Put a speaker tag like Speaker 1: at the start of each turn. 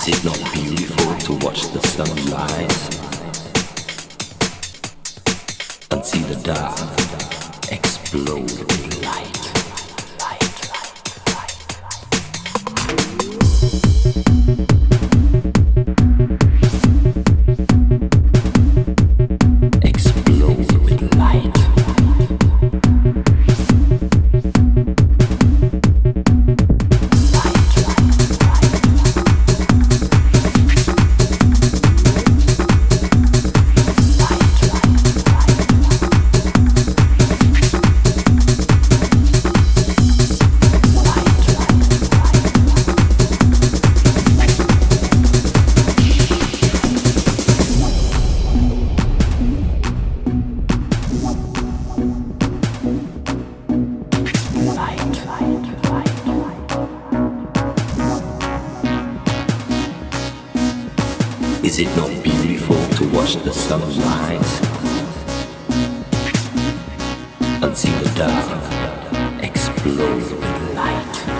Speaker 1: Is it not beautiful to watch the sun rise and see the dark explode with light? Is it not beautiful to watch the sunrise and see the dark explode with light?